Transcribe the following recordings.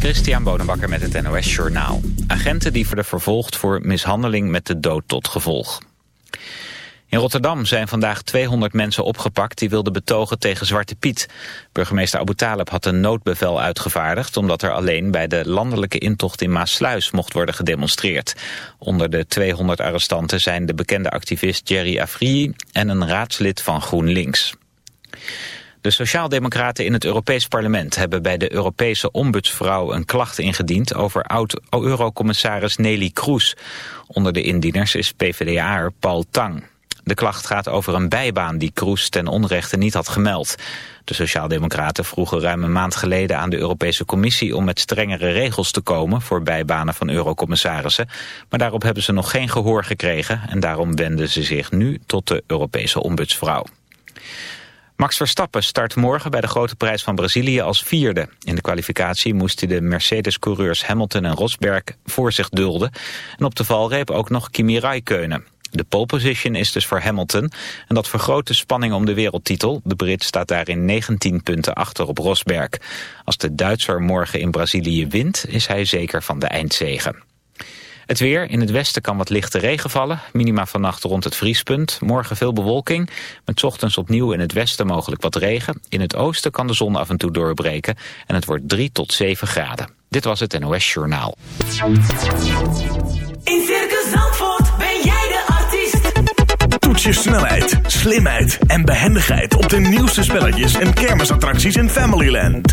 Christian Bonenbakker met het NOS Journaal. Agenten die worden vervolgd voor mishandeling met de dood tot gevolg. In Rotterdam zijn vandaag 200 mensen opgepakt die wilden betogen tegen Zwarte Piet. Burgemeester Abu Talib had een noodbevel uitgevaardigd... omdat er alleen bij de landelijke intocht in Maasluis mocht worden gedemonstreerd. Onder de 200 arrestanten zijn de bekende activist Jerry Afrië... en een raadslid van GroenLinks. De Sociaaldemocraten in het Europees Parlement hebben bij de Europese ombudsvrouw een klacht ingediend over oud-eurocommissaris Nelly Kroes. Onder de indieners is PvdA'er Paul Tang. De klacht gaat over een bijbaan die Kroes ten onrechte niet had gemeld. De Sociaaldemocraten vroegen ruim een maand geleden aan de Europese Commissie om met strengere regels te komen voor bijbanen van eurocommissarissen. Maar daarop hebben ze nog geen gehoor gekregen en daarom wenden ze zich nu tot de Europese ombudsvrouw. Max Verstappen start morgen bij de grote prijs van Brazilië als vierde. In de kwalificatie moest hij de Mercedes-coureurs Hamilton en Rosberg voor zich dulden. En op de valreep ook nog Kimi Raikkonen. De pole position is dus voor Hamilton en dat vergroot de spanning om de wereldtitel. De Brit staat daarin 19 punten achter op Rosberg. Als de Duitser morgen in Brazilië wint, is hij zeker van de eindzegen. Het weer, in het westen kan wat lichte regen vallen. Minima vannacht rond het vriespunt. Morgen veel bewolking. Met ochtends opnieuw in het westen mogelijk wat regen. In het oosten kan de zon af en toe doorbreken. En het wordt 3 tot 7 graden. Dit was het NOS Journaal. In Circus Zandvoort ben jij de artiest. Toets je snelheid, slimheid en behendigheid op de nieuwste spelletjes en kermisattracties in Familyland.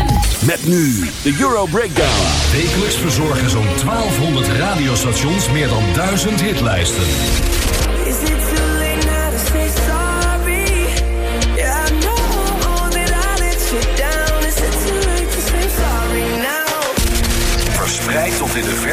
Met nu de Euro Breakdown. Wekelijks verzorgen zo'n 1200 radiostations meer dan 1000 hitlijsten.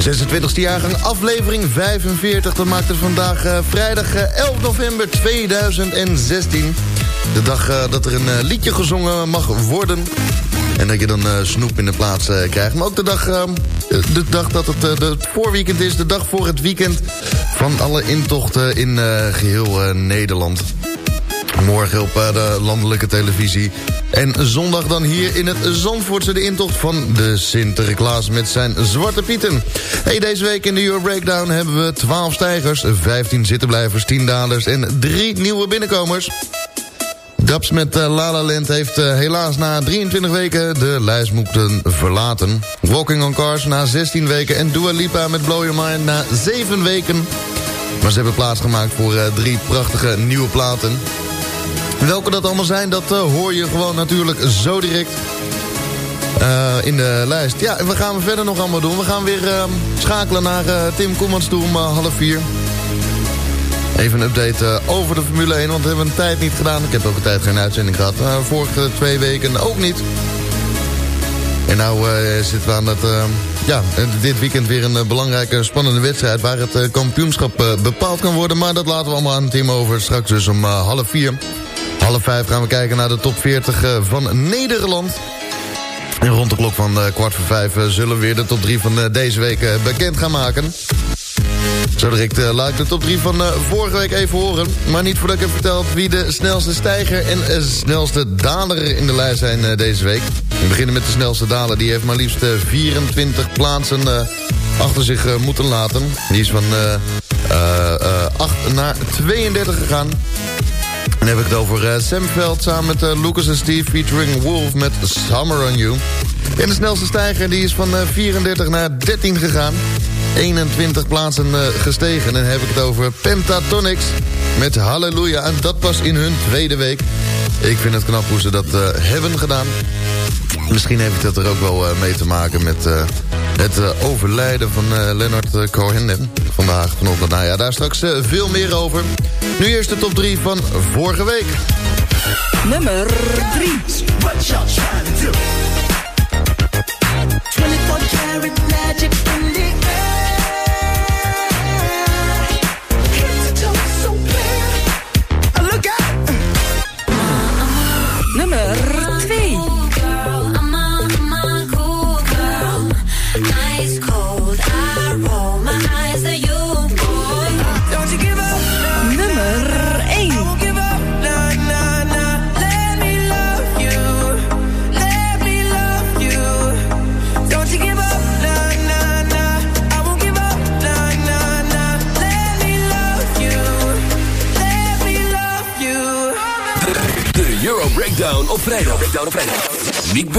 26e jaargang, aflevering 45. Dat maakt het vandaag eh, vrijdag eh, 11 november 2016. De dag eh, dat er een eh, liedje gezongen mag worden. En dat je dan eh, snoep in de plaats eh, krijgt. Maar ook de dag, eh, de dag dat het, eh, de, voorweekend is. De dag voor het weekend van alle intochten in eh, geheel eh, Nederland. Morgen op eh, de landelijke televisie. En zondag dan hier in het Zandvoortse de intocht van de Sinterklaas met zijn Zwarte Pieten. Hey, deze week in de Euro Breakdown hebben we 12 stijgers, 15 zittenblijvers, 10 dalers en 3 nieuwe binnenkomers. Daps met uh, La La Land heeft uh, helaas na 23 weken de lijst moeten verlaten. Walking on Cars na 16 weken en Dua Lipa met Blow Your Mind na 7 weken. Maar ze hebben plaatsgemaakt voor uh, drie prachtige nieuwe platen. Welke dat allemaal zijn, dat uh, hoor je gewoon natuurlijk zo direct uh, in de lijst. Ja, en we gaan we verder nog allemaal doen. We gaan weer uh, schakelen naar uh, Tim Koemans toe om half vier. Even een update over de Formule 1, want we hebben een tijd niet gedaan. Ik heb ook een tijd geen uitzending gehad. vorige twee weken ook niet. En nou zitten we aan het... ja, dit weekend weer een belangrijke, spannende wedstrijd... waar het kampioenschap bepaald kan worden. Maar dat laten we allemaal aan team over. Straks dus om half vier. Half vijf gaan we kijken naar de top 40 van Nederland. En rond de klok van uh, kwart voor vijf uh, zullen we weer de top 3 van uh, deze week bekend gaan maken. Zo direct laat ik de top 3 van vorige week even horen. Maar niet voordat ik heb verteld wie de snelste stijger en snelste daler in de lijst zijn deze week. We beginnen met de snelste daler. Die heeft maar liefst 24 plaatsen achter zich moeten laten. Die is van 8 naar 32 gegaan. Dan heb ik het over uh, Sam Veld samen met uh, Lucas en Steve featuring Wolf met Summer on You. En de snelste stijger die is van uh, 34 naar 13 gegaan. 21 plaatsen gestegen. En dan heb ik het over Pentatonix met Halleluja. En dat pas in hun tweede week. Ik vind het knap hoe ze dat hebben gedaan. Misschien heeft dat er ook wel mee te maken met het overlijden van Leonard Cohen vandaag vanochtend. Nou ja, daar straks veel meer over. Nu eerst de top 3 van vorige week. Nummer 3. What y'all trying to do? 24 karat magic in the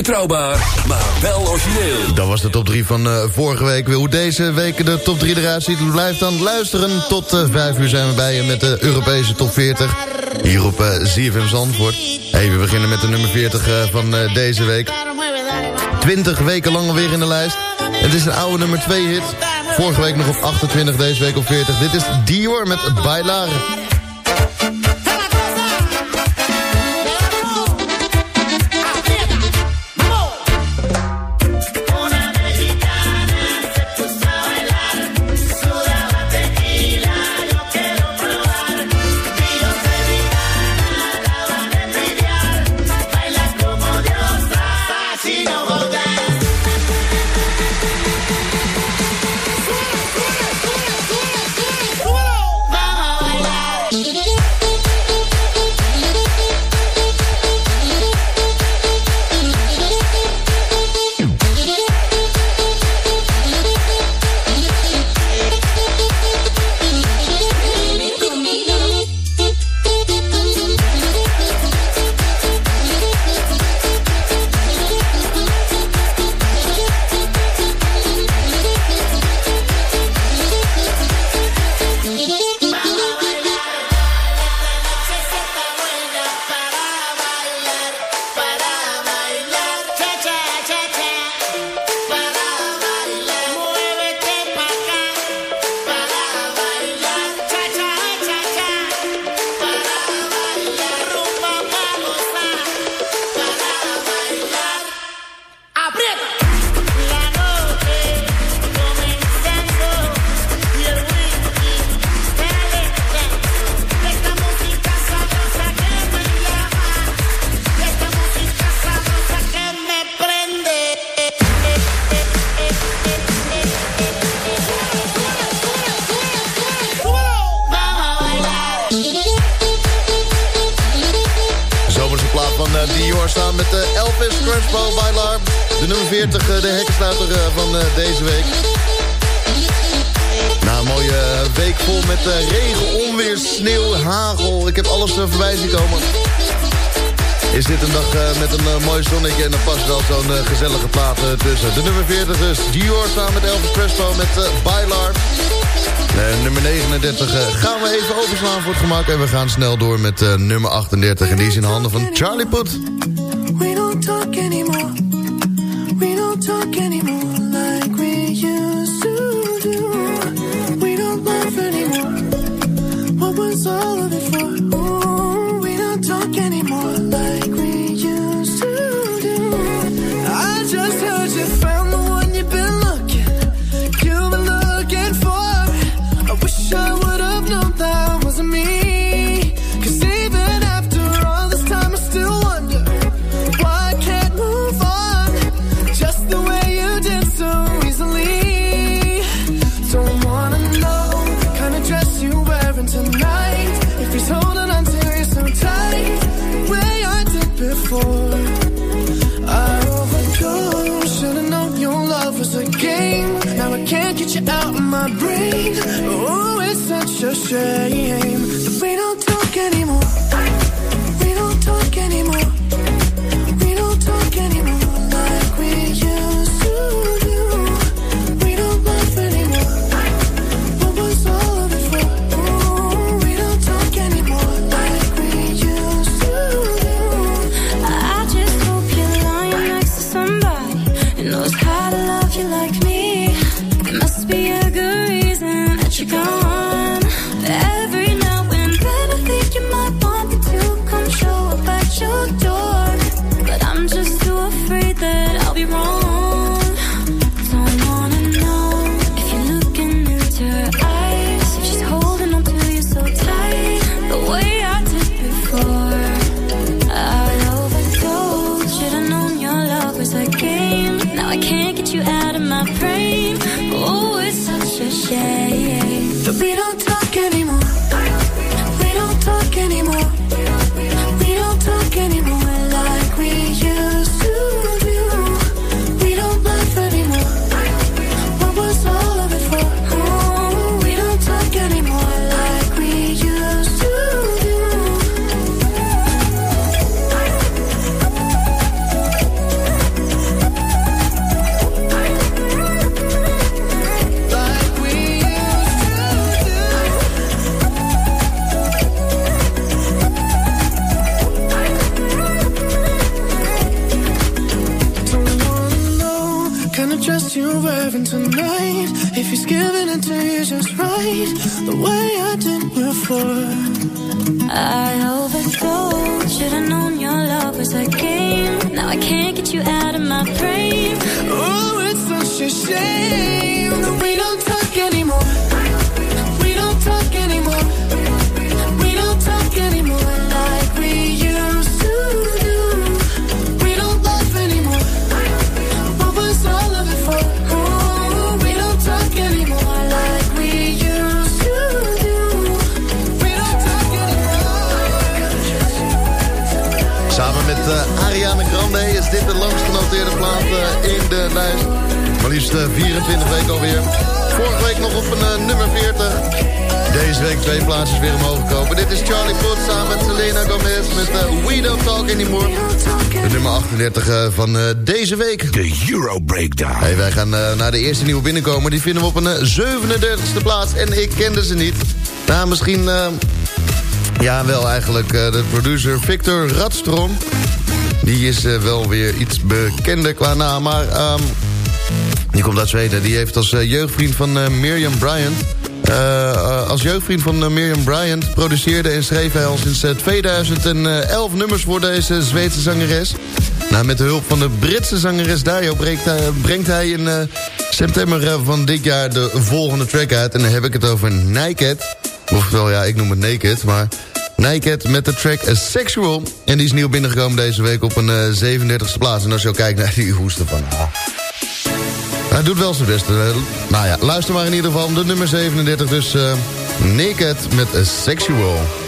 betrouwbaar, maar wel origineel. Dat was de top 3 van uh, vorige week. Hoe deze week de top 3 eruit ziet, blijf dan luisteren. Tot uh, 5 uur zijn we bij je met de Europese top 40. Hier op uh, ZFM Zandvoort. Hey, we beginnen met de nummer 40 van deze week. 20 weken lang alweer in de lijst. Het is een oude nummer 2 hit. Vorige week nog op 28, deze week op 40. Dit is Dior met bailar. we gaan snel door met eh, nummer 38. En die is in handen van Charlie Putt. 学 Maar liefst eh, 24 weken alweer. Vorige week nog op een eh, nummer 40. Deze week twee plaatsen weer omhoog gekomen. Dit is Charlie Puth samen met Selena Gomez met uh, We Don't Talk Anymore. De nummer 38 van deze week. De Euro Breakdown. Hey, wij gaan naar de eerste nieuwe binnenkomen. Die vinden we op een 37e plaats en ik kende ze niet. Nou, misschien... ja, wel eigenlijk de producer Victor Radstrom. Die is wel weer iets bekender qua naam, maar... Ehm, die komt uit Zweden. Die heeft als eh, jeugdvriend van eh, Miriam Bryant... Uh, als jeugdvriend van Miriam Bryant produceerde en schreef hij al sinds 2011 nummers voor deze Zweedse zangeres. Nou, met de hulp van de Britse zangeres Dario brengt hij, in september van dit jaar de volgende track uit. En dan heb ik het over Naked. Oftewel, ja, ik noem het Naked, maar... Naked met de track A Sexual. En die is nieuw binnengekomen deze week op een 37e plaats. En als je al kijkt naar die hoesten van... Hij doet wel zijn best. Eh, nou ja, luister maar in ieder geval. De nummer 37 dus. Eh, Naked met Sexual.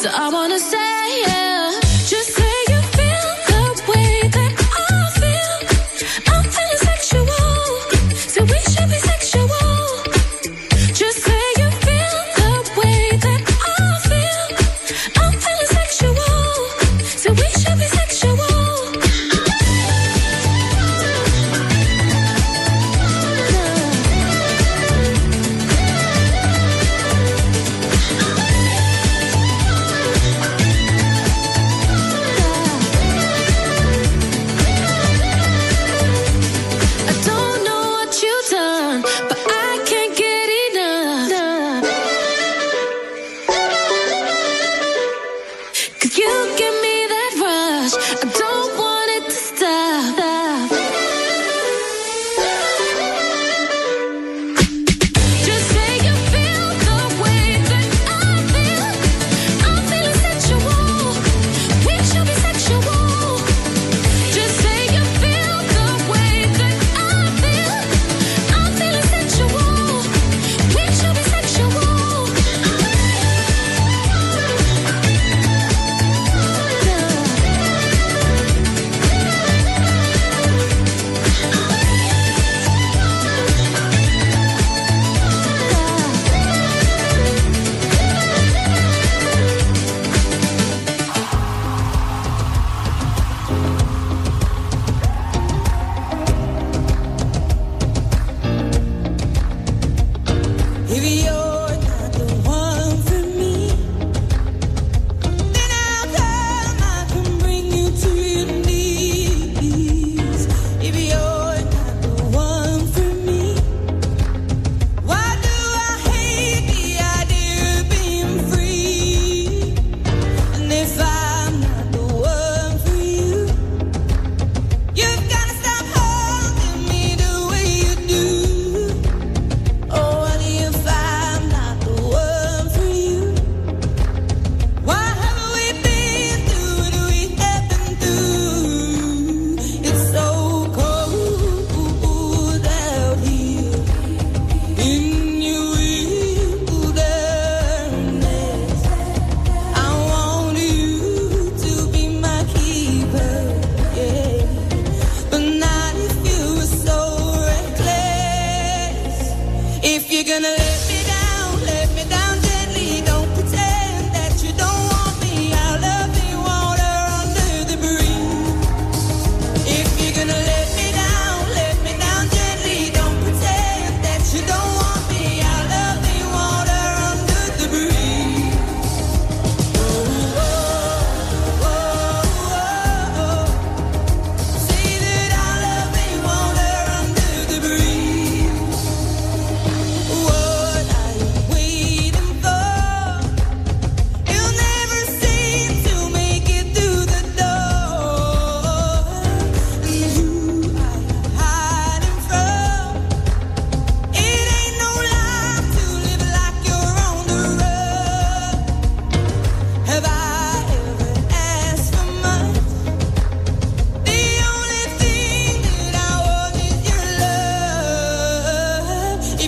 So I wanna say,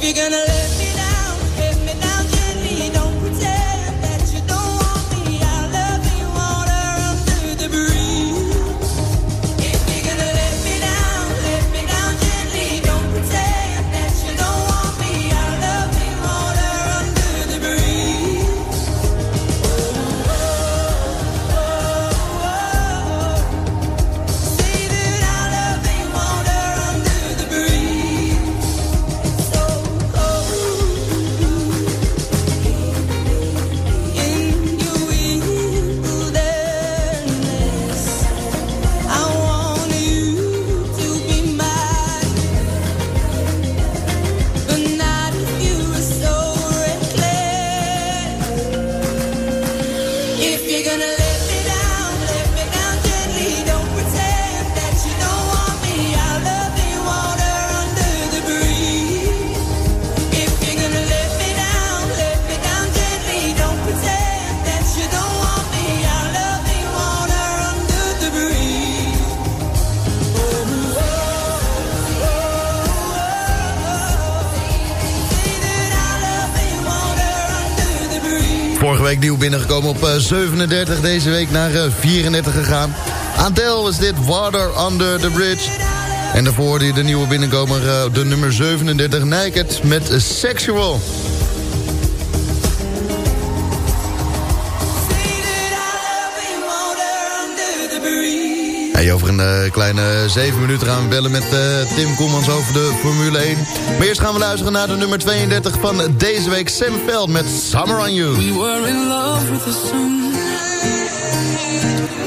if you're gonna let me binnengekomen op eh, 37. Deze week naar eh, 34 gegaan. Adele was dit Water Under the Bridge. En daarvoor je de nieuwe binnenkomer, eh, de nummer 37, Naked met Sexual. Hey, over een eh, kleine 7 minuten gaan we bellen met eh, Tim Koemans over de Formule 1. Maar eerst gaan we luisteren naar de nummer 32 van deze week, Sam Veld met Summer on You. We were in love with the sun.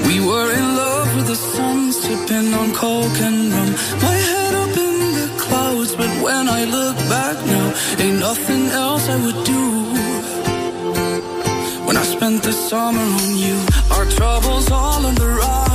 We were in love with the sun, sipping on coke and rum. My head up in the clouds, but when I look back now, ain't nothing else I would do. When I spent the summer on you, our troubles all on the rocks.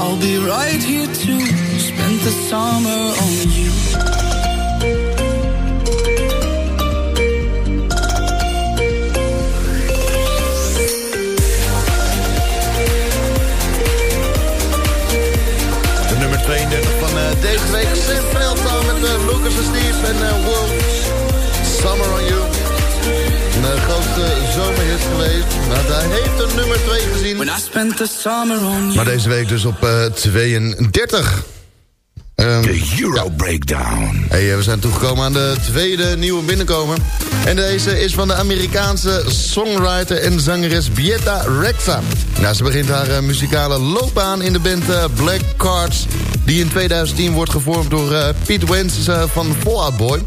I'll be right here to spend the summer on you. De nummer 32 van eh, deze week, Sam samen met eh, Lucas en Steve en uh, Wolf. Summer on You. Een eh, grote zomerhit geweest. Maar hij heeft een nummer 2 gezien. When I spent the summer on you. Maar deze week dus op eh, 32. Ehm, De Euro Breakdown. Hey, eh, we zijn toegekomen aan de tweede nieuwe binnenkomer. En deze is van de Amerikaanse songwriter en zangeres Bietta Rexa. Nou, ze begint haar eh, muzikale loopbaan in de band eh, Black Cards... die in 2010 wordt gevormd door eh, Pete Wentz van Fall Out Boy.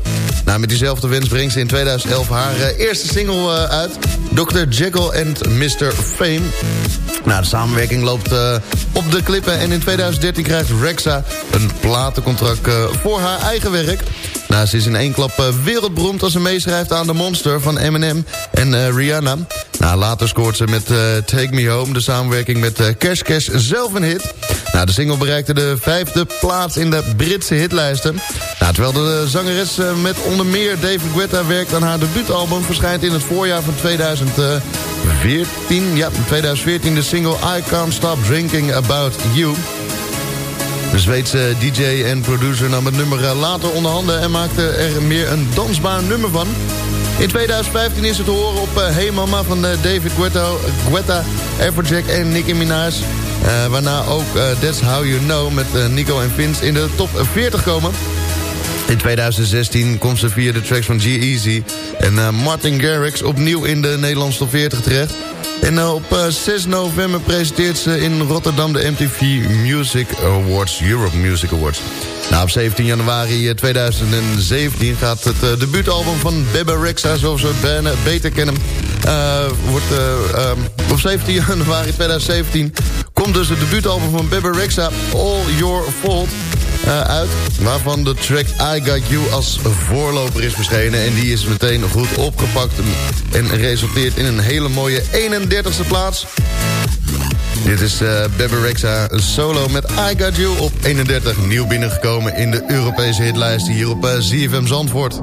Nou, met diezelfde wens brengt ze in 2011 haar eerste single uit... Dr. Jekyll and Mr. Fame. Nou, de samenwerking loopt op de klippen... en in 2013 krijgt Rexa een platencontract eh, voor haar eigen werk... Nou, ze is in één klap eh, wereldberoemd als ze meeschrijft aan The Monster van Eminem en eh, Rihanna. Nou, later scoort ze met Take Me Home, de samenwerking met Cash Cash, zelf een hit. Nou, de single bereikte de vijfde plaats in de Britse hitlijsten. Nou, terwijl de zangeres met onder meer David Guetta werkt aan haar debuutalbum... verschijnt in het voorjaar van 2014, ja, 2014 de single I Can't Stop Drinking About You... De Zweedse DJ en producer nam het nummer eh, later onder handen... en maakte er meer een dansbaar nummer van. In 2015 is het te horen op eh, Hey Mama van eh, David Guetta, Guetta, Everjack en Nicki Minaj. Eh, waarna ook eh, That's How You Know met Nico en Vince in de top 40 komen. In 2016 komt ze via de tracks van G-Eazy en Martin Garrix opnieuw in de Nederlandse top 40 terecht. En eh, op eh, 6 november presenteert ze in Rotterdam de MTV Music Awards, Europe Music Awards. Nou, op 17 januari eh, 2017 gaat het eh, debuutalbum van Bebe Rexha, zoals we het beter kennen, eh, wordt, eh, ehm, op 17 januari 2017 komt dus het debuutalbum van Bebe Rexha, All Your Fault eh, uit. Waarvan de track I Got You als voorloper is verschenen. En die is meteen goed opgepakt. En resulteert in een hele mooie 31ste plaats. Dit is uh, Bebe Rexha solo met I Got You op 31. Nieuw binnengekomen in de Europese hitlijst hier op uh, ZFM Zandvoort.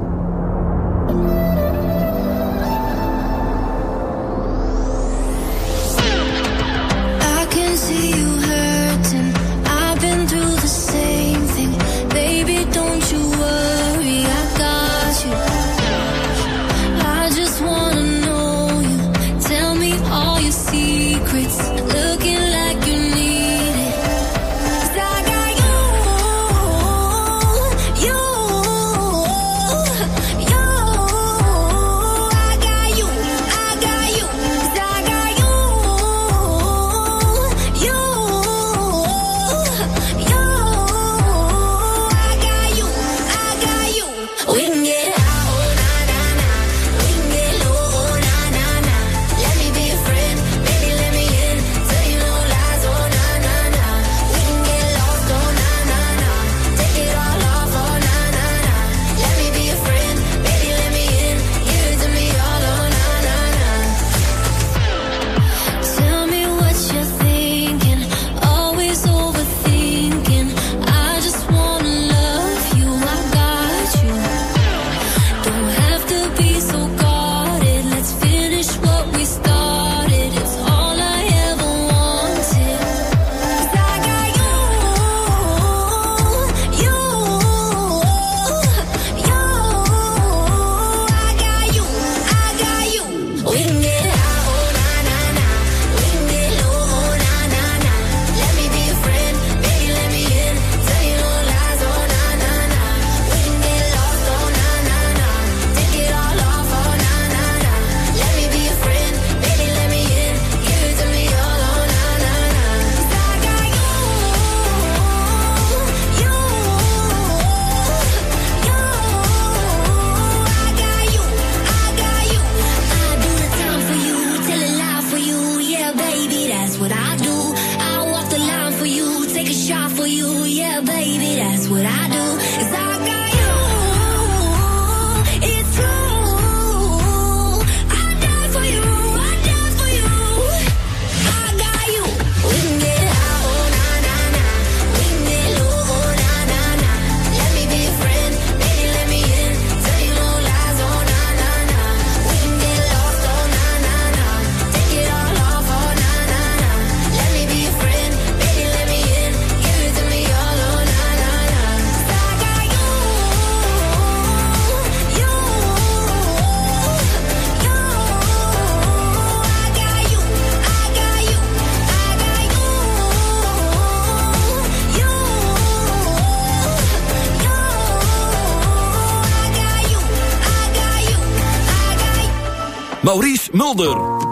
Maurice Mulder.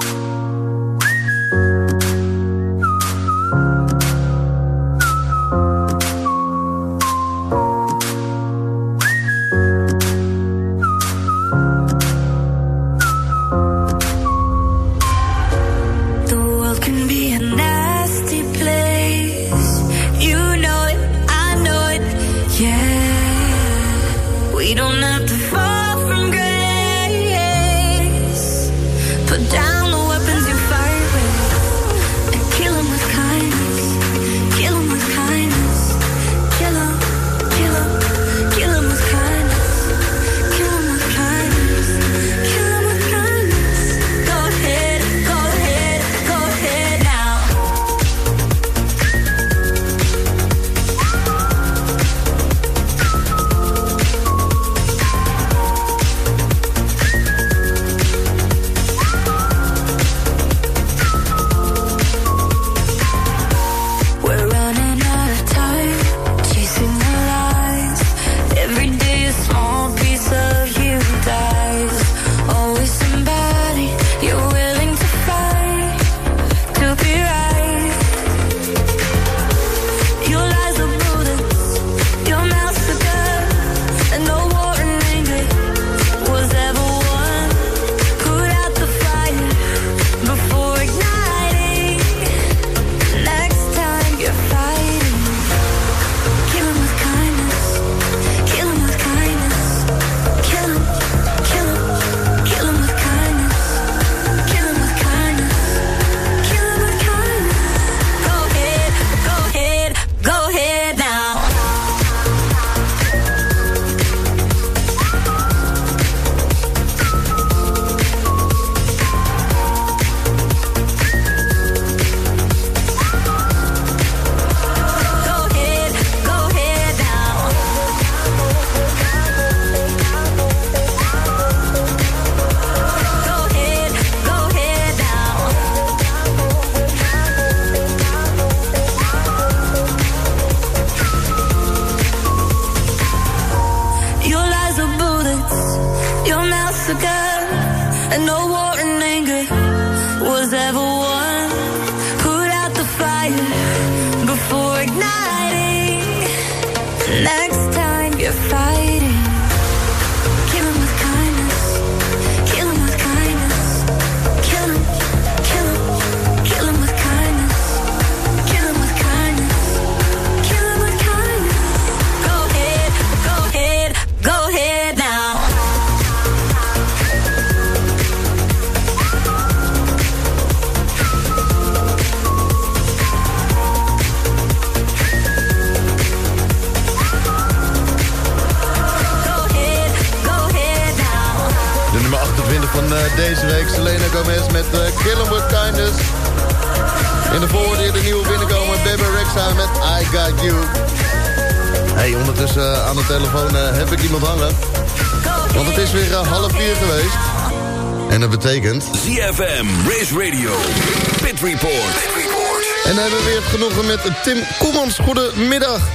Koemans. Goedemiddag.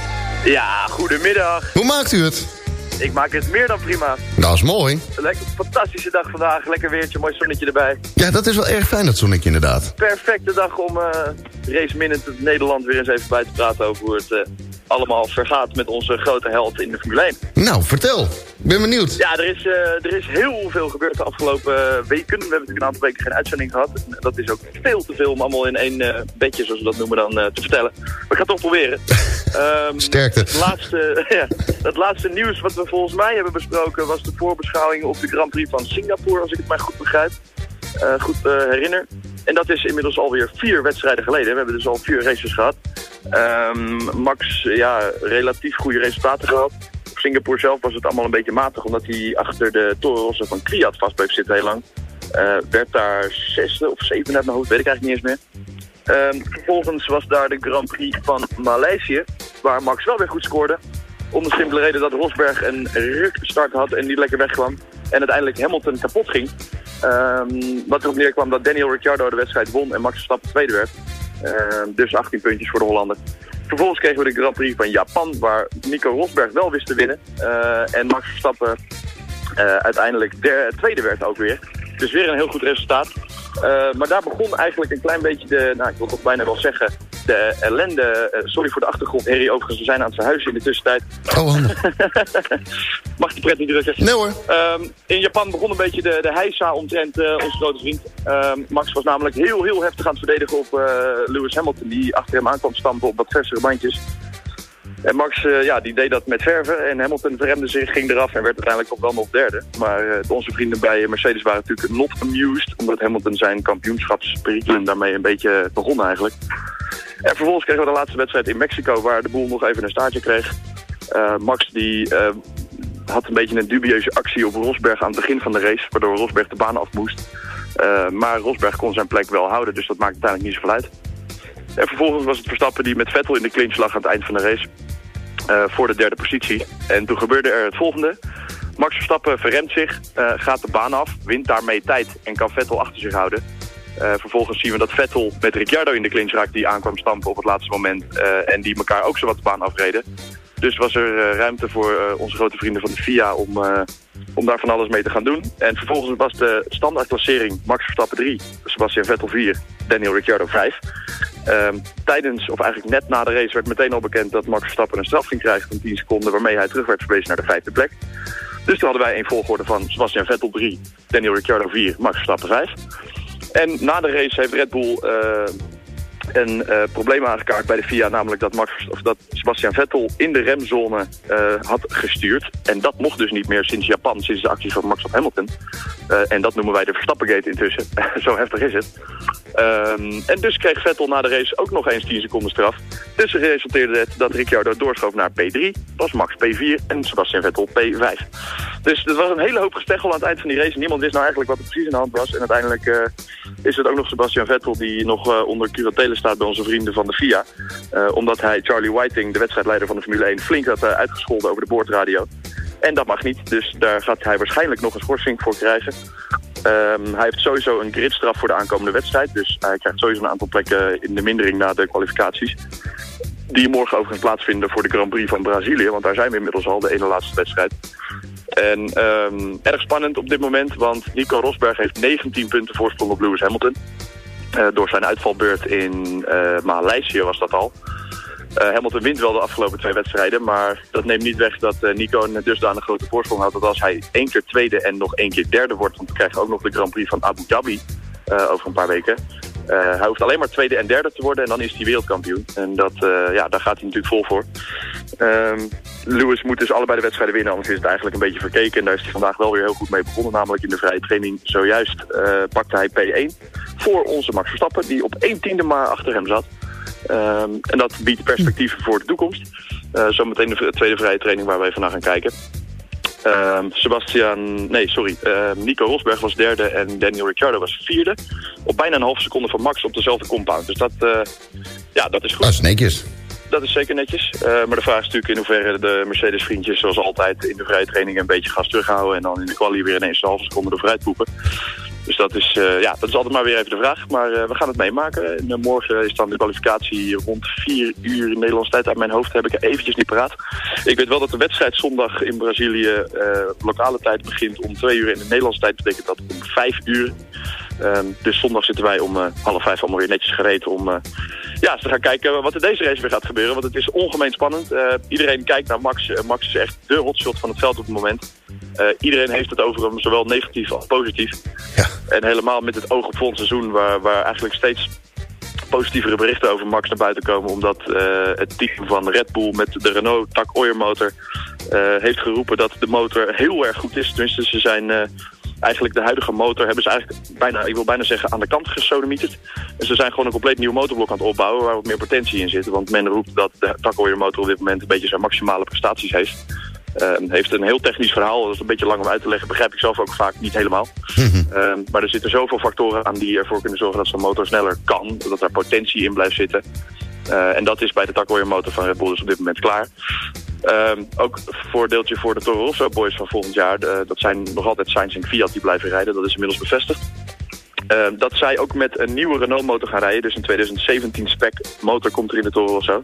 Ja, goedemiddag. Hoe maakt u het? Ik maak het meer dan prima. Dat is mooi. Lekker fantastische dag vandaag. Lekker weertje, mooi zonnetje erbij. Ja, dat is wel erg fijn, dat zonnetje inderdaad. Perfecte dag om eh race minute Nederland weer eens even bij te praten over hoe het eh, allemaal vergaat met onze grote held in de Formule 1. Nou, vertel. Ik ben benieuwd. Ja, er is, eh, er is heel veel gebeurd de afgelopen eh, weken. We hebben natuurlijk een aantal weken geen uitzending gehad. Dat is ook veel te veel om allemaal in één eh, bedje, zoals we dat noemen, dan te vertellen. Maar ik ga het toch proberen. Ehm, Sterkte. Het laatste, ja, het laatste nieuws wat we volgens mij hebben besproken was de voorbeschouwing op de Grand Prix van Singapore, als ik het maar goed begrijp. Goed herinner. En dat is inmiddels alweer vier wedstrijden geleden. We hebben dus al vier races gehad. Ehm, Max, ja, relatief goede resultaten gehad. Op Singapore zelf was het allemaal een beetje matig, omdat hij achter de torenrossen van Kwiat vast bleef zitten heel lang. Eh, werd daar zesde of zevende uit mijn hoofd, weet ik eigenlijk niet eens meer. Ehm, vervolgens was daar de Grand Prix van Maleisië, waar Max wel weer goed scoorde. Om de simpele reden dat Rosberg een rukstart had en niet lekker wegkwam. En uiteindelijk Hamilton kapot ging. Ehm, wat erop neerkwam dat Daniel Ricciardo de wedstrijd won en Max Verstappen tweede werd. Ehm, dus 18 puntjes voor de Hollander. Vervolgens kregen we de Grand Prix van Japan, waar Nico Rosberg wel wist te winnen. Eh, en Max Verstappen eh, uiteindelijk tweede werd ook weer. Dus weer een heel goed resultaat. Eh, maar daar begon eigenlijk een klein beetje de, nou ik wil toch bijna wel zeggen, de ellende. Eh, sorry voor de achtergrond, Harry, overigens, we zijn aan het verhuizen in de tussentijd. Oh, handig. Mag de pret niet drukken? Nee hoor. Ehm, in Japan begon een beetje de, de heisa omtrent eh, onze grote vriend. Ehm, Max was namelijk heel, heel heftig aan het verdedigen op Lewis Hamilton, die achter hem aan kwam stampen op wat versere bandjes. En Max eh, ja, die deed dat met verven en Hamilton verremde zich, ging eraf en werd uiteindelijk ook wel nog derde. Maar eh, onze vrienden bij Mercedes waren natuurlijk not amused, omdat Hamilton zijn kampioenschapsperikelen daarmee een beetje begon eigenlijk. En vervolgens kregen we de laatste wedstrijd in Mexico, waar de boel nog even een staartje kreeg. Eh, Max die eh, had een beetje een dubieuze actie op Rosberg aan het begin van de race, waardoor Rosberg de baan af moest. Eh, maar Rosberg kon zijn plek wel houden, dus dat maakt uiteindelijk niet zoveel uit. En vervolgens was het Verstappen die met Vettel in de clinch lag aan het eind van de race. Eh, voor de derde positie. En toen gebeurde er het volgende. Max Verstappen verremt zich, eh, gaat de baan af, wint daarmee tijd en kan Vettel achter zich houden. Eh, vervolgens zien we dat Vettel met Ricciardo in de clinch raakt die aankwam stampen op het laatste moment. en die elkaar ook zo wat de baan afreden. Dus was er ruimte voor onze grote vrienden van de FIA om, om daar van alles mee te gaan doen. En vervolgens was de standaardklassering Max Verstappen 3, Sebastian Vettel 4, Daniel Ricciardo 5. Ehm, tijdens, of eigenlijk net na de race, werd meteen al bekend dat Max Verstappen een straf ging krijgen van 10 seconden, waarmee hij terug werd verwezen naar de vijfde plek. Dus toen hadden wij een volgorde van Sebastian Vettel 3, Daniel Ricciardo 4, Max Verstappen 5. En na de race heeft Red Bull eh, een eh, probleem aangekaart bij de FIA, namelijk dat, Max, of dat Sebastian Vettel in de remzone eh, had gestuurd. En dat mocht dus niet meer sinds Japan, sinds de acties van Max op Hamilton. Eh, en dat noemen wij de Verstappengate intussen. Zo heftig is het. Ehm, en dus kreeg Vettel na de race ook nog eens 10 seconden straf. Dus resulteerde het dat Ricciardo doorschoof naar P3, was Max P4 en Sebastian Vettel P5. Dus het was een hele hoop gesteggel aan het eind van die race. Niemand wist nou eigenlijk wat er precies in de hand was. En uiteindelijk is het ook nog Sebastian Vettel die nog onder curatele staat bij onze vrienden van de FIA. Eh, omdat hij Charlie Whiting, de wedstrijdleider van de Formule 1, flink had eh, uitgescholden over de boordradio. En dat mag niet, dus daar gaat hij waarschijnlijk nog een schorsing voor krijgen. Ehm, hij heeft sowieso een gridstraf voor de aankomende wedstrijd. Dus hij krijgt sowieso een aantal plekken in de mindering na de kwalificaties. Die morgen overigens plaatsvinden voor de Grand Prix van Brazilië. Want daar zijn we inmiddels al, de ene laatste wedstrijd. En ehm, erg spannend op dit moment, want Nico Rosberg heeft 19 punten voorsprong op Lewis Hamilton. Eh, door zijn uitvalbeurt in uh, Maleisië was dat al. Uh, Hamilton wint wel de afgelopen twee wedstrijden, maar dat neemt niet weg dat uh, Nico een dusdanig grote voorsprong had. Dat als hij één keer tweede en nog één keer derde wordt, want we krijgen ook nog de Grand Prix van Abu Dhabi over een paar weken. Hij hoeft alleen maar tweede en derde te worden en dan is hij wereldkampioen. En dat, ja, daar gaat hij natuurlijk vol voor. Ehm, Lewis moet dus allebei de wedstrijden winnen, anders is het eigenlijk een beetje verkeken. En daar is hij vandaag wel weer heel goed mee begonnen, namelijk in de vrije training. Zojuist pakte hij P1 voor onze Max Verstappen, die op één tiende maar achter hem zat. Um, en dat biedt perspectieven voor de toekomst. Zometeen de tweede vrije training waar wij vandaag gaan kijken. Um, Sebastian, nee sorry, uh, Nico Rosberg was derde en Daniel Ricciardo was vierde. Op bijna een halve seconde van Max op dezelfde compound. Dus dat, uh, ja, dat is goed. Dat is netjes. Dat is zeker netjes. Uh, maar de vraag is natuurlijk in hoeverre de Mercedes vriendjes zoals altijd in de vrije training een beetje gas terughouden. En dan in de quali weer ineens een halve seconde eruit poepen. Dus dat is, uh, ja, dat is altijd maar weer even de vraag. Maar uh, we gaan het meemaken. En, uh, morgen is dan de kwalificatie rond 4 uur in Nederlandse tijd. Uit mijn hoofd heb ik er eventjes niet paraat. Ik weet wel dat de wedstrijd zondag in Brazilië lokale tijd begint om 2 uur. En in Nederlandse tijd betekent dat om 5 uur. Um, dus zondag zitten wij om half vijf allemaal weer netjes gereed om ja, te gaan kijken wat er deze race weer gaat gebeuren. Want het is ongemeen spannend. iedereen kijkt naar Max. Max is echt de hotshot van het veld op het moment. Iedereen heeft het over hem, zowel negatief als positief. Ja. En helemaal met het oog op volgend seizoen, waar, waar eigenlijk steeds positievere berichten over Max naar buiten komen. Omdat uh, het team van Red Bull met de Renault Tak Oier motor uh, heeft geroepen dat de motor heel erg goed is. Tenminste, ze zijn uh, eigenlijk de huidige motor hebben ze eigenlijk bijna, ik wil bijna zeggen, aan de kant gesodemieterd. En ze zijn gewoon een compleet nieuw motorblock aan het opbouwen waar wat meer potentie in zit. Want men roept dat de Tak Oier motor op dit moment een beetje zijn maximale prestaties heeft. Uh, heeft een heel technisch verhaal, dat is een beetje lang om uit te leggen, begrijp ik zelf ook vaak niet helemaal. uh, maar er zitten zoveel factoren aan die ervoor kunnen zorgen dat zo'n motor sneller kan, dat er potentie in blijft zitten. Uh, en dat is bij de Takoya motor van Red Bull dus op dit moment klaar. ook voordeeltje voor de Toro Rosso boys van volgend jaar, dat zijn nog altijd Sainz en Fiat die blijven rijden, dat is inmiddels bevestigd. dat zij ook met een nieuwe Renault motor gaan rijden, dus een 2017 spec motor komt er in de Toro Rosso.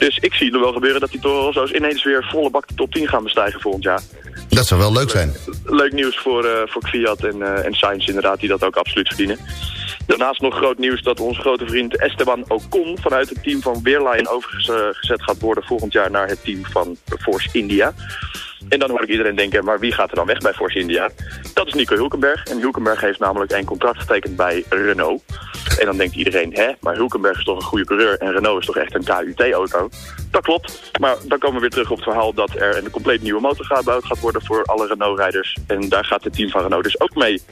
Dus ik zie er wel gebeuren dat die Toro Rosso's ineens weer volle bak de top 10 gaan bestijgen volgend jaar. Dat zou wel leuk zijn. Leuk nieuws voor, uh, voor Fiat en, uh, en Sainz inderdaad, die dat ook absoluut verdienen. Daarnaast nog groot nieuws dat onze grote vriend Esteban Ocon vanuit het team van Weerline overgezet gaat worden volgend jaar naar het team van Force India. En dan hoor ik iedereen denken, maar wie gaat er dan weg bij Force India? Dat is Nico Hulkenberg. En Hulkenberg heeft namelijk een contract getekend bij Renault. En dan denkt iedereen, hè, maar Hulkenberg is toch een goede coureur en Renault is toch echt een KUT-auto? Dat klopt, maar dan komen we weer terug op het verhaal dat er een compleet nieuwe motor gebouwd gaat worden voor alle Renault-rijders. En daar gaat het team van Renault dus ook mee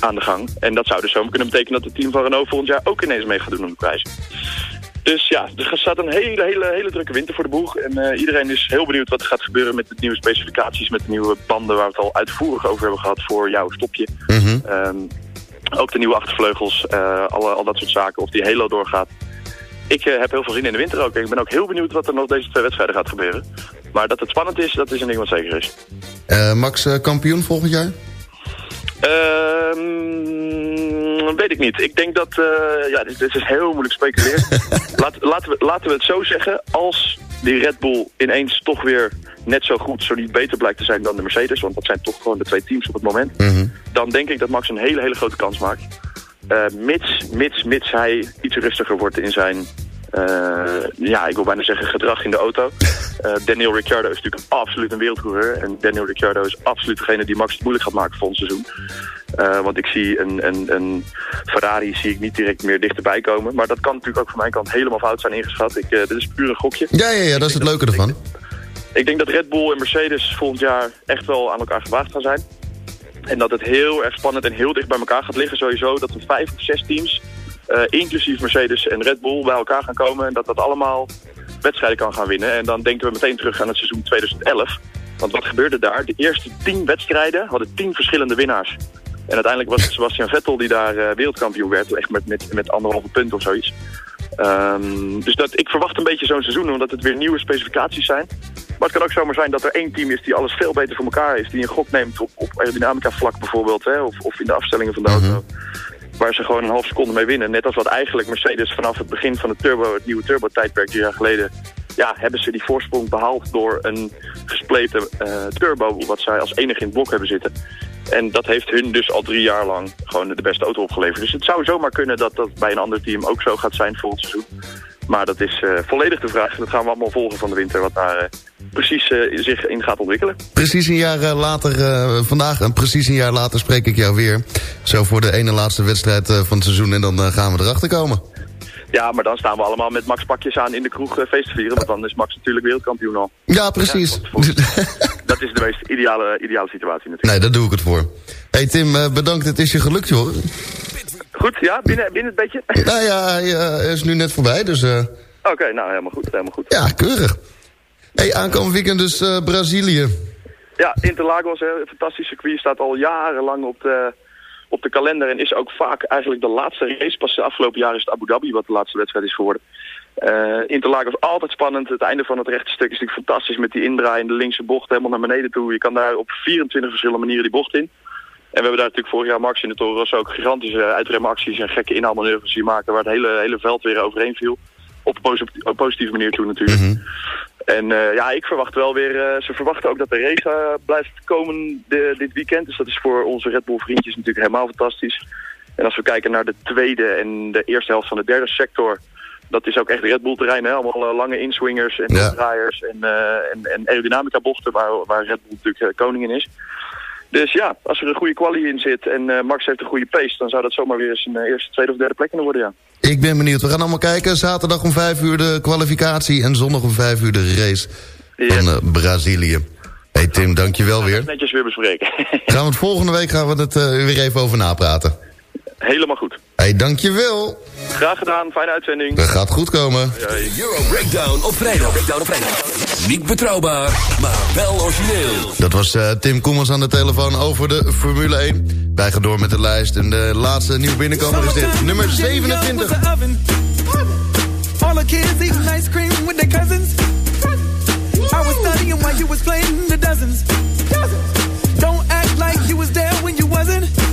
aan de gang. En dat zou dus zo kunnen betekenen dat het team van Renault volgend jaar ook ineens mee gaat doen om de prijs. Dus ja, er staat een hele, hele, hele drukke winter voor de boeg. En uh, iedereen is heel benieuwd wat er gaat gebeuren met de nieuwe specificaties, met de nieuwe banden waar we het al uitvoerig over hebben gehad voor jouw stopje. Mm -hmm. um, ook de nieuwe achtervleugels, uh, alle, al dat soort zaken, of die Halo doorgaat. Ik uh, heb heel veel zin in de winter ook. Ik ben ook heel benieuwd wat er nog deze twee wedstrijden gaat gebeuren. Maar dat het spannend is, dat is een ding wat zeker is. Max kampioen volgend jaar? Um, weet ik niet. Ik denk dat... Uh, ja, dit, dit, is heel moeilijk speculeren. Laat, laten, we, laten we het zo zeggen. Als die Red Bull ineens toch weer net zo goed, zo niet beter blijkt te zijn dan de Mercedes... want dat zijn toch gewoon de twee teams op het moment... Mm -hmm. dan denk ik dat Max een hele, hele grote kans maakt. Uh, mits, mits, mits hij iets rustiger wordt in zijn... Uh, ja, ik wil bijna zeggen gedrag in de auto. Uh, Daniel Ricciardo is natuurlijk absoluut een wereldcoureur. En Daniel Ricciardo is absoluut degene die Max het moeilijk gaat maken voor ons seizoen. Uh, want ik zie een, een, een, Ferrari zie ik niet direct meer dichterbij komen. Maar dat kan natuurlijk ook van mijn kant helemaal fout zijn ingeschat. Ik, dit is puur een gokje. Ja, ja, ja dat is het leuke ervan. Ik, ik denk dat Red Bull en Mercedes volgend jaar echt wel aan elkaar gewaagd gaan zijn. En dat het heel erg spannend en heel dicht bij elkaar gaat liggen sowieso. Dat er vijf of zes teams inclusief Mercedes en Red Bull bij elkaar gaan komen. En dat dat allemaal wedstrijden kan gaan winnen. En dan denken we meteen terug aan het seizoen 2011. Want wat gebeurde daar? De eerste tien wedstrijden hadden tien verschillende winnaars. En uiteindelijk was het Sebastian Vettel die daar uh, wereldkampioen werd. Echt met, met, met anderhalve punt of zoiets. Um, dus dat, ik verwacht een beetje zo'n seizoen, omdat het weer nieuwe specificaties zijn. Maar het kan ook zomaar zijn dat er één team is die alles veel beter voor elkaar heeft. Die een gok neemt op, op aerodynamica vlak bijvoorbeeld. Hè, of, of in de afstellingen van de auto. Mm -hmm waar ze gewoon een half seconde mee winnen. Net als wat eigenlijk Mercedes vanaf het begin van het, turbo, het nieuwe turbo-tijdperk, drie jaar geleden, ja, hebben ze die voorsprong behaald door een gespleten eh, turbo, wat zij als enige in het blok hebben zitten. En dat heeft hun dus al drie jaar lang gewoon de beste auto opgeleverd. Dus het zou zomaar kunnen dat dat bij een ander team ook zo gaat zijn volgend seizoen. Maar dat is eh, volledig de vraag. Dat gaan we allemaal volgen van de winter, wat daar eh, precies eh, zich in gaat ontwikkelen. Precies een jaar later, vandaag en precies een jaar later spreek ik jou weer. Zo voor de ene laatste wedstrijd van het seizoen en dan gaan we erachter komen. Ja, maar dan staan we allemaal met Max pakjes aan in de kroeg feest te vieren. Want dan is Max natuurlijk wereldkampioen al. Ja, precies. Dat is de meest ideale, ideale situatie natuurlijk. nee, daar doe ik het voor. hey Tim, bedankt. Het is je gelukt, joh. Goed, ja, binnen, binnen het bedje? nou ja, hij eh, is nu net voorbij, dus... eh, Oké, nou helemaal goed, helemaal goed. ja, keurig. hey, aankomend weekend dus eh, Brazilië. Ja, Interlagos, een fantastisch circuit, staat al jarenlang op de, op de kalender en is ook vaak eigenlijk de laatste race. Pas de afgelopen jaar is het Abu Dhabi wat de laatste wedstrijd is geworden. Eh Interlagos altijd spannend. Het einde van het rechte stuk is natuurlijk fantastisch met die indraaiende linkse bocht helemaal naar beneden toe. Je kan daar op 24 verschillende manieren die bocht in. En we hebben daar natuurlijk vorig jaar Max in de Rosso ook gigantische uitremacties en gekke inhaalmanoeuvres zien maken waar het hele, hele veld weer overheen viel. Op een posi- op een positieve manier toe natuurlijk. En eh, ja, ik verwacht wel weer, eh, ze verwachten ook dat de race eh, blijft komen de- dit weekend. Dus dat is voor onze Red Bull vriendjes natuurlijk helemaal fantastisch. En als we kijken naar de tweede en de eerste helft van de derde sector, dat is ook echt Red Bull terrein. Hè? Allemaal lange inswingers en Ja. draaiers en, en, en aerodynamica bochten waar, waar Red Bull natuurlijk koning in is. Dus ja, als er een goede quali in zit en eh, Max heeft een goede pace, dan zou dat zomaar weer eens een eh, eerste, tweede of derde plek kunnen worden, ja. Ik ben benieuwd. We gaan allemaal kijken. Zaterdag om 5 uur de kwalificatie en zondag om 5 uur de race van eh, Brazilië. hey Tim, dankjewel weer. Netjes weer bespreken. Gaan we het volgende week gaan we het eh, weer even over napraten. Helemaal goed. hey, dankjewel. Graag gedaan, fijne uitzending. Dat gaat goed komen. De Euro Breakdown op vrijdag. Breakdown op vrijdag. Niet betrouwbaar, maar wel origineel. Dat was eh, Tim Koemers aan de telefoon over de Formule 1. Wij gaan door met de lijst. En de laatste nieuw binnenkomer is dit. Nummer 27. All the kids eating ice cream with their cousins. I was studying while you was playing the dozens. Don't act like you was there when you wasn't.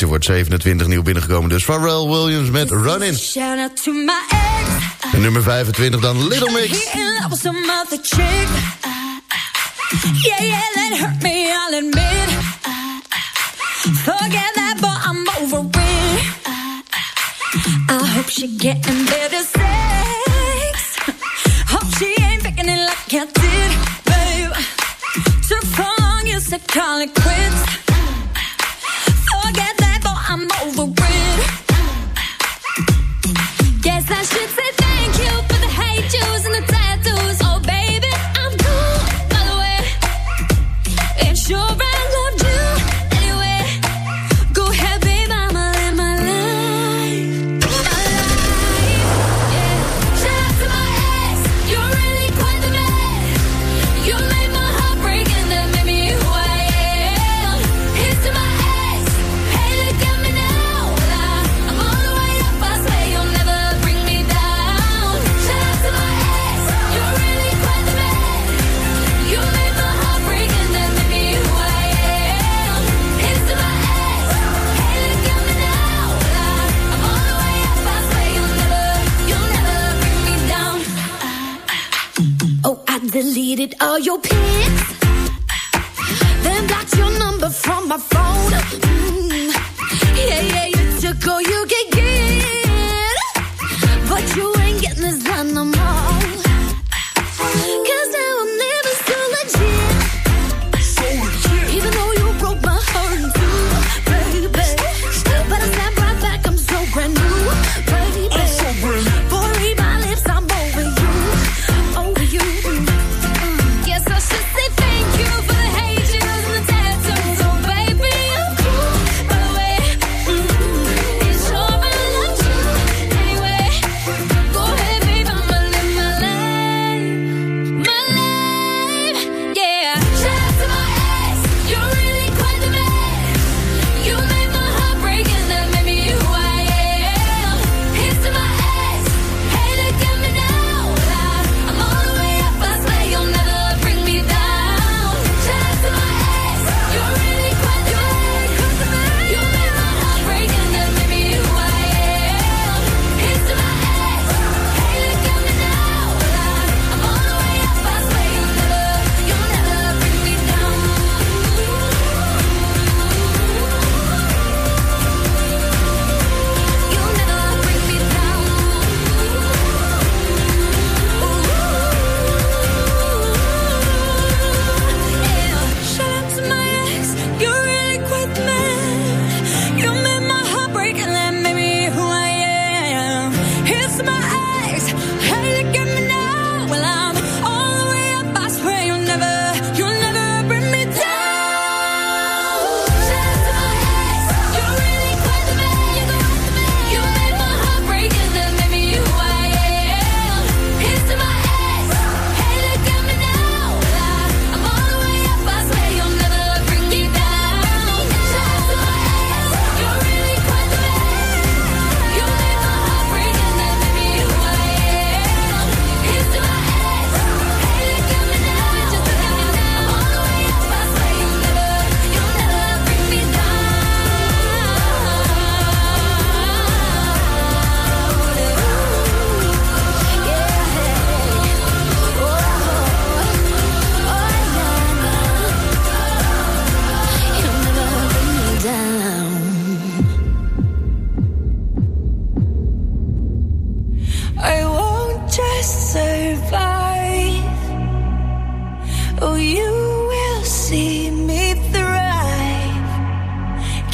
er wordt 27 nieuw binnengekomen. Dus Pharrell Williams met Run En nummer 25 dan Little Mix. Yeah, yeah, that hurt me.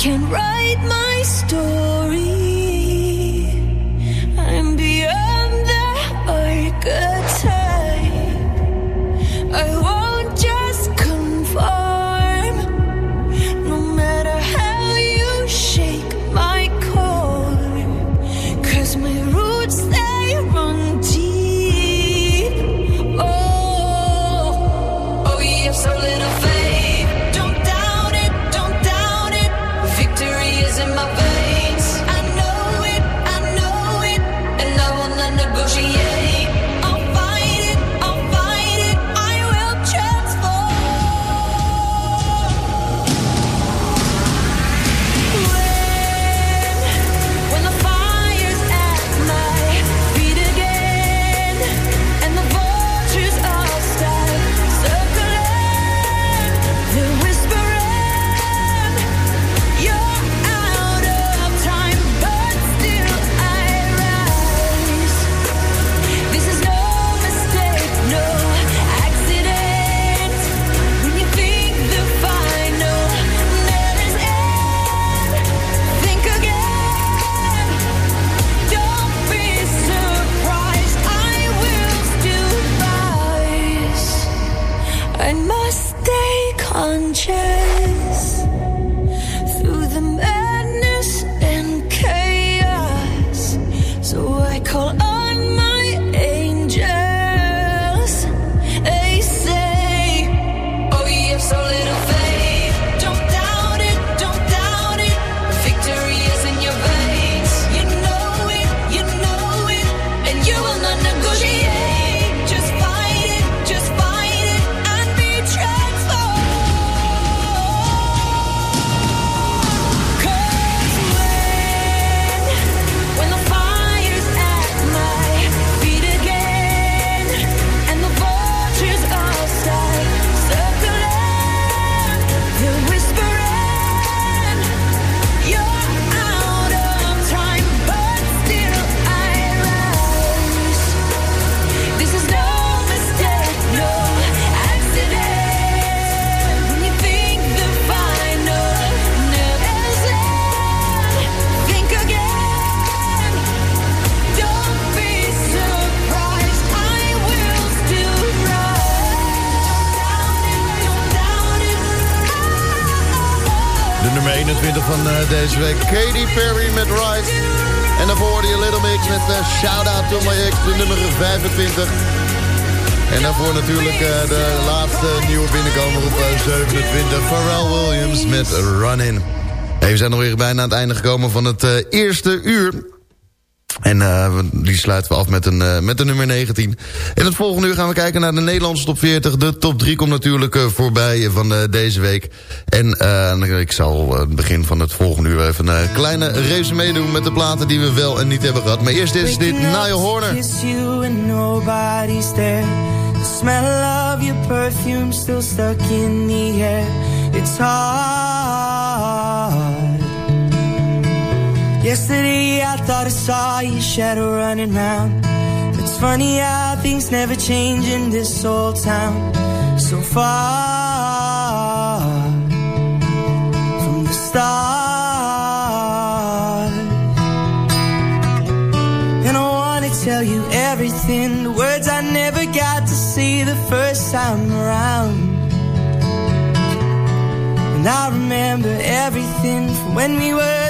can write my story. We zijn alweer bijna aan het einde gekomen van het eh, eerste uur. En eh, die sluiten we af met een, eh, met de nummer 19. In het volgende uur gaan we kijken naar de Nederlandse top 40. De top 3 komt natuurlijk voorbij van deze week. En ik zal het begin van het volgende uur even een kleine resume doen... met de platen die we wel en niet hebben gehad. Maar eerst is dit Niall Horner. Kiss you and nobody's there. The smell of your perfume still stuck in the air. It's hard. Yesterday I thought I saw your shadow running round. It's funny how things never change in this old town. So far from the start. And I wanna tell you everything, the words I never got to see the first time around. And I remember everything from when we were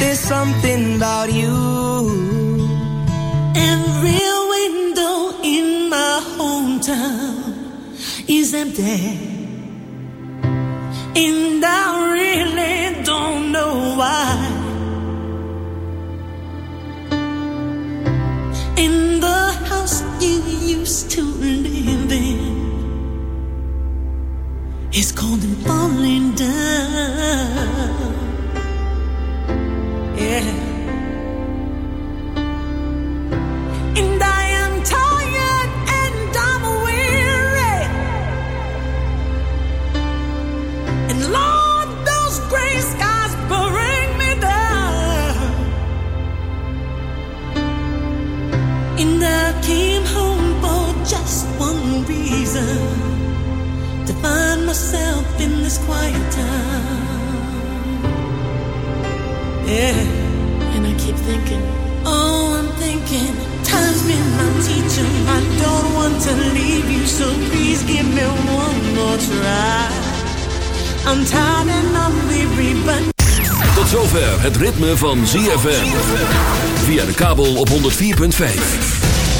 There's something about you. Every window in my hometown is empty. And I really don't know why. In the house you used to live in, it's cold and falling down. Myself in this quiet town. Yeah, and I keep thinking, oh, I'm thinking, time's been my teacher. I don't want to leave you, so please give me one more try. I'm tired and I'm weary, but Tot zover het ritme van ZFM. Via de kabel op 104.5.